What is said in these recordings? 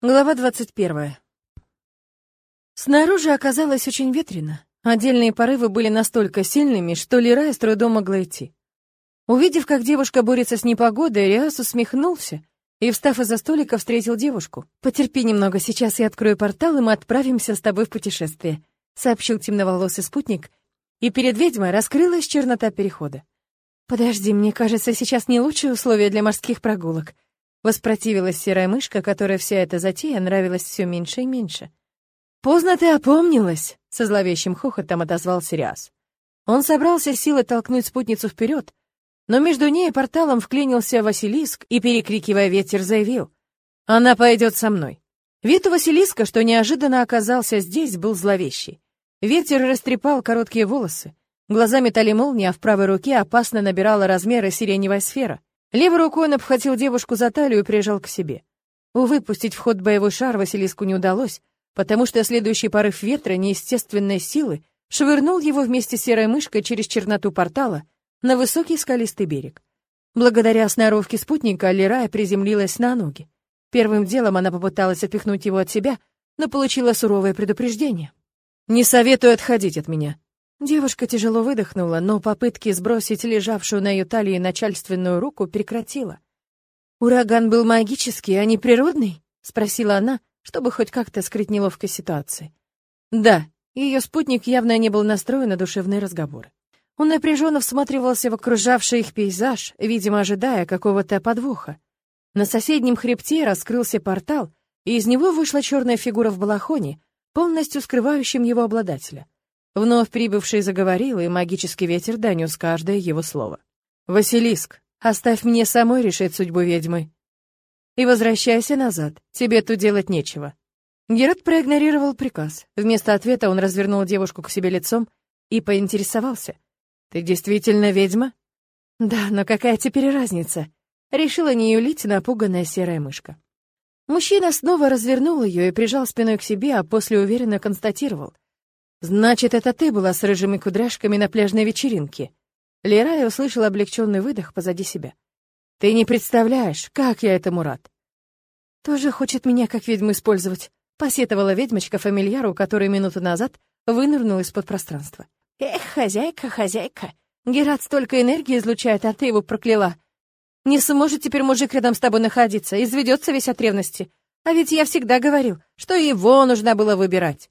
Глава 21. Снаружи оказалось очень ветрено. Отдельные порывы были настолько сильными, что Лирая с трудом могла идти. Увидев, как девушка борется с непогодой, Риас усмехнулся и, встав из-за столика, встретил девушку. «Потерпи немного, сейчас я открою портал, и мы отправимся с тобой в путешествие», сообщил темноволосый спутник, и перед ведьмой раскрылась чернота перехода. «Подожди, мне кажется, сейчас не лучшие условия для морских прогулок», Воспротивилась серая мышка, которой вся эта затея нравилась все меньше и меньше. «Поздно ты опомнилась!» — со зловещим хохотом отозвался Риас. Он собрался силой толкнуть спутницу вперед, но между ней и порталом вклинился Василиск и, перекрикивая ветер, заявил. «Она пойдет со мной». Вид у Василиска, что неожиданно оказался здесь, был зловещий. Ветер растрепал короткие волосы. Глаза метали молния, а в правой руке опасно набирала размеры сиреневая сфера. Левой рукой он обхватил девушку за талию и прижал к себе. Увы, пустить в ход боевой шар Василиску не удалось, потому что следующий порыв ветра неестественной силы швырнул его вместе с серой мышкой через черноту портала на высокий скалистый берег. Благодаря сноровке спутника Лерая приземлилась на ноги. Первым делом она попыталась отпихнуть его от себя, но получила суровое предупреждение. «Не советую отходить от меня», Девушка тяжело выдохнула, но попытки сбросить лежавшую на ее талии начальственную руку прекратила. «Ураган был магический, а не природный?» — спросила она, чтобы хоть как-то скрыть неловкой ситуации. «Да», ее спутник явно не был настроен на душевные разговоры. Он напряженно всматривался в окружавший их пейзаж, видимо, ожидая какого-то подвоха. На соседнем хребте раскрылся портал, и из него вышла черная фигура в балахоне, полностью скрывающим его обладателя — Вновь прибывший заговорил, и магический ветер донес каждое его слово. «Василиск, оставь мне самой решить судьбу ведьмы. И возвращайся назад, тебе тут делать нечего». Герат проигнорировал приказ. Вместо ответа он развернул девушку к себе лицом и поинтересовался. «Ты действительно ведьма?» «Да, но какая теперь разница?» Решила не юлить напуганная серая мышка. Мужчина снова развернул ее и прижал спиной к себе, а после уверенно констатировал — «Значит, это ты была с рыжими кудряшками на пляжной вечеринке?» Лерая услышала облегченный выдох позади себя. «Ты не представляешь, как я этому рад!» «Тоже хочет меня как ведьму использовать», — посетовала ведьмочка фамильяру, который минуту назад вынырнул из-под пространства. «Эх, хозяйка, хозяйка, Герат столько энергии излучает, а ты его прокляла. Не сможет теперь мужик рядом с тобой находиться, изведется весь от ревности. А ведь я всегда говорил, что его нужно было выбирать».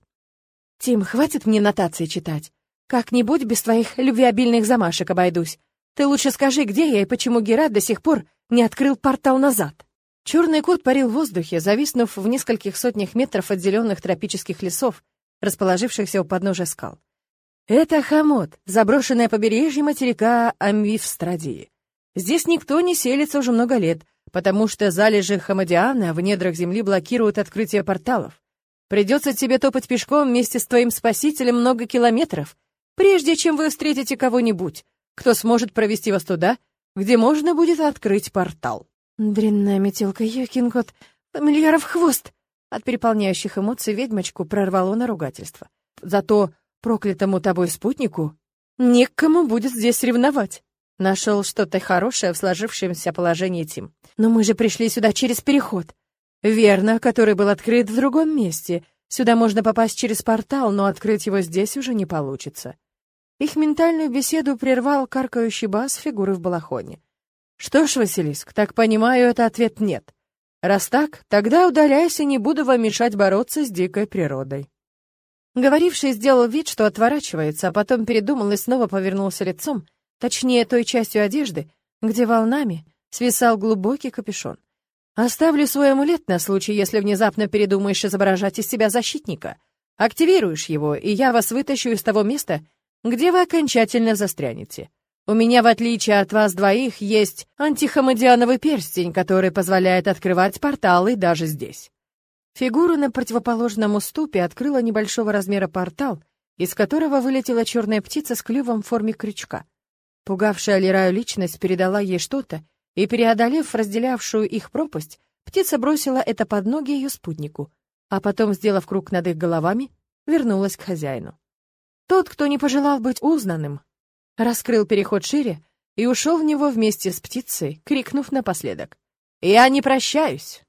«Тим, хватит мне нотации читать. Как-нибудь без твоих любвеобильных замашек обойдусь. Ты лучше скажи, где я и почему Герат до сих пор не открыл портал назад». Черный кот парил в воздухе, зависнув в нескольких сотнях метров от зеленых тропических лесов, расположившихся у подножия скал. Это Хамот, заброшенное побережье материка Амвивстрадии. Здесь никто не селится уже много лет, потому что залежи Хамадиана в недрах земли блокируют открытие порталов. Придется тебе топать пешком вместе с твоим спасителем много километров, прежде чем вы встретите кого-нибудь, кто сможет провести вас туда, где можно будет открыть портал. Дрянная метелка, ёкин кот, фамильяров хвост. От переполняющих эмоций ведьмочку прорвало на ругательство. Зато проклятому тобой спутнику некому будет здесь ревновать. Нашел что-то хорошее в сложившемся положении Тим. Но мы же пришли сюда через переход. Верно, который был открыт в другом месте. Сюда можно попасть через портал, но открыть его здесь уже не получится. Их ментальную беседу прервал каркающий бас фигуры в балахоне. Что ж, Василиск, так понимаю, это ответ нет. Раз так, тогда удаляйся, не буду вам мешать бороться с дикой природой. Говоривший сделал вид, что отворачивается, а потом передумал и снова повернулся лицом, точнее той частью одежды, где волнами свисал глубокий капюшон. Оставлю свой амулет на случай, если внезапно передумаешь изображать из себя защитника. Активируешь его, и я вас вытащу из того места, где вы окончательно застрянете. У меня, в отличие от вас двоих, есть антихамадиановый перстень, который позволяет открывать порталы даже здесь. Фигура на противоположном уступе открыла небольшого размера портал, из которого вылетела черная птица с клювом в форме крючка. Пугавшая Лираю личность передала ей что-то, и, преодолев разделявшую их пропасть, птица бросила это под ноги ее спутнику, а потом, сделав круг над их головами, вернулась к хозяину. Тот, кто не пожелал быть узнанным, раскрыл переход шире и ушел в него вместе с птицей, крикнув напоследок. «Я не прощаюсь!»